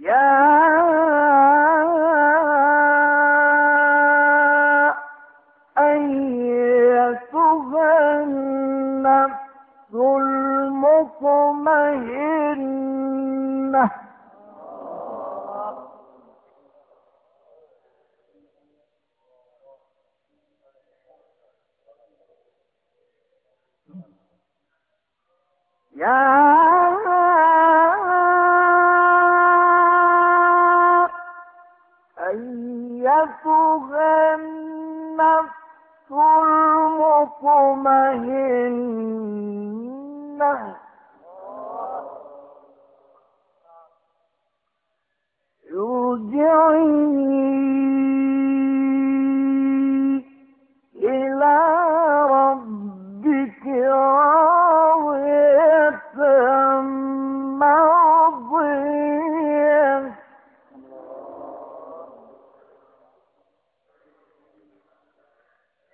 يا أيتها النفس المطمئنة. يا أيتها النفس المطمئنة